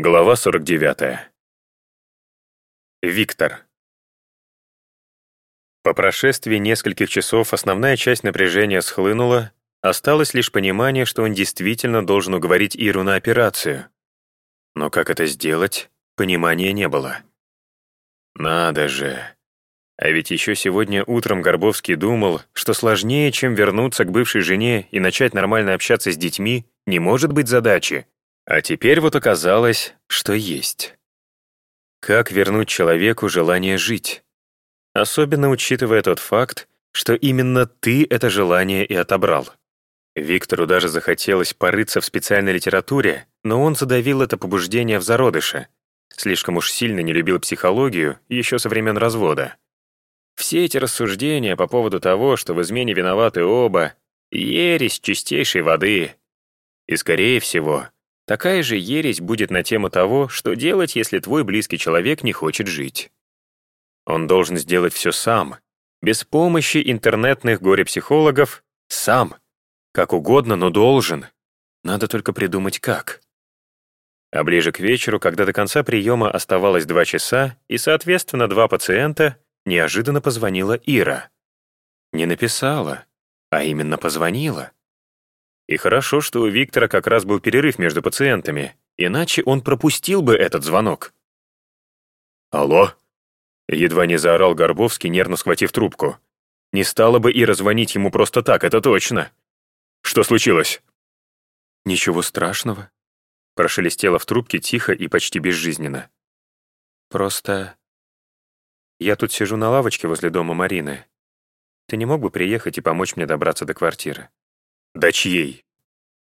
Глава 49. Виктор. По прошествии нескольких часов основная часть напряжения схлынула, осталось лишь понимание, что он действительно должен уговорить Иру на операцию. Но как это сделать, понимания не было. Надо же. А ведь еще сегодня утром Горбовский думал, что сложнее, чем вернуться к бывшей жене и начать нормально общаться с детьми, не может быть задачи. А теперь вот оказалось, что есть. Как вернуть человеку желание жить? Особенно учитывая тот факт, что именно ты это желание и отобрал. Виктору даже захотелось порыться в специальной литературе, но он задавил это побуждение в зародыше. Слишком уж сильно не любил психологию еще со времен развода. Все эти рассуждения по поводу того, что в измене виноваты оба, ересь чистейшей воды. И, скорее всего, Такая же ересь будет на тему того, что делать, если твой близкий человек не хочет жить. Он должен сделать все сам, без помощи интернетных горе-психологов, сам. Как угодно, но должен. Надо только придумать как. А ближе к вечеру, когда до конца приема оставалось два часа и, соответственно, два пациента, неожиданно позвонила Ира. Не написала, а именно позвонила. И хорошо, что у Виктора как раз был перерыв между пациентами, иначе он пропустил бы этот звонок. «Алло?» Едва не заорал Горбовский, нервно схватив трубку. Не стало бы Ира звонить ему просто так, это точно. Что случилось? Ничего страшного. Прошелестело в трубке тихо и почти безжизненно. Просто... Я тут сижу на лавочке возле дома Марины. Ты не мог бы приехать и помочь мне добраться до квартиры? «Да чьей?»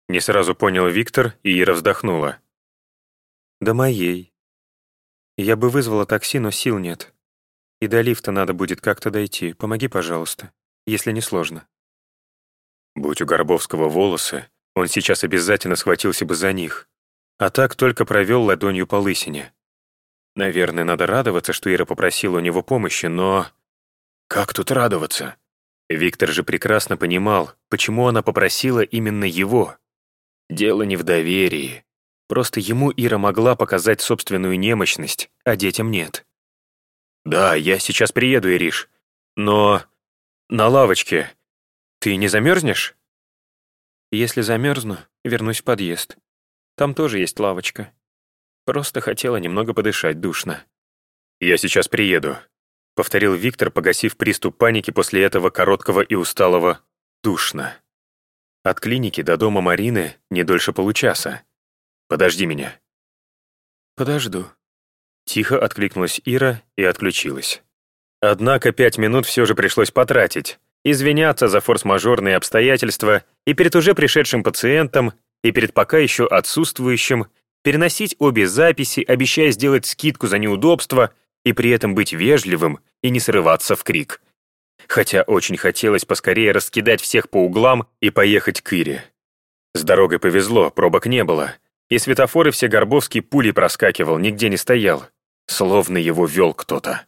Не сразу понял Виктор, и Ира вздохнула. «Да моей. Я бы вызвала такси, но сил нет. И до лифта надо будет как-то дойти. Помоги, пожалуйста, если не сложно». Будь у Горбовского волосы, он сейчас обязательно схватился бы за них, а так только провел ладонью по лысине. Наверное, надо радоваться, что Ира попросила у него помощи, но... Как тут радоваться? Виктор же прекрасно понимал, почему она попросила именно его. Дело не в доверии. Просто ему Ира могла показать собственную немощность, а детям нет. «Да, я сейчас приеду, Ириш. Но... на лавочке. Ты не замерзнешь?» «Если замерзну, вернусь в подъезд. Там тоже есть лавочка. Просто хотела немного подышать душно». «Я сейчас приеду», — повторил Виктор, погасив приступ паники после этого короткого и усталого «душно». От клиники до дома Марины не дольше получаса. Подожди меня». «Подожду». Тихо откликнулась Ира и отключилась. Однако пять минут все же пришлось потратить. Извиняться за форс-мажорные обстоятельства и перед уже пришедшим пациентом, и перед пока еще отсутствующим, переносить обе записи, обещая сделать скидку за неудобство — и при этом быть вежливым и не срываться в крик. Хотя очень хотелось поскорее раскидать всех по углам и поехать к Ире. С дорогой повезло, пробок не было, и светофоры все Горбовский пулей проскакивал, нигде не стоял, словно его вел кто-то.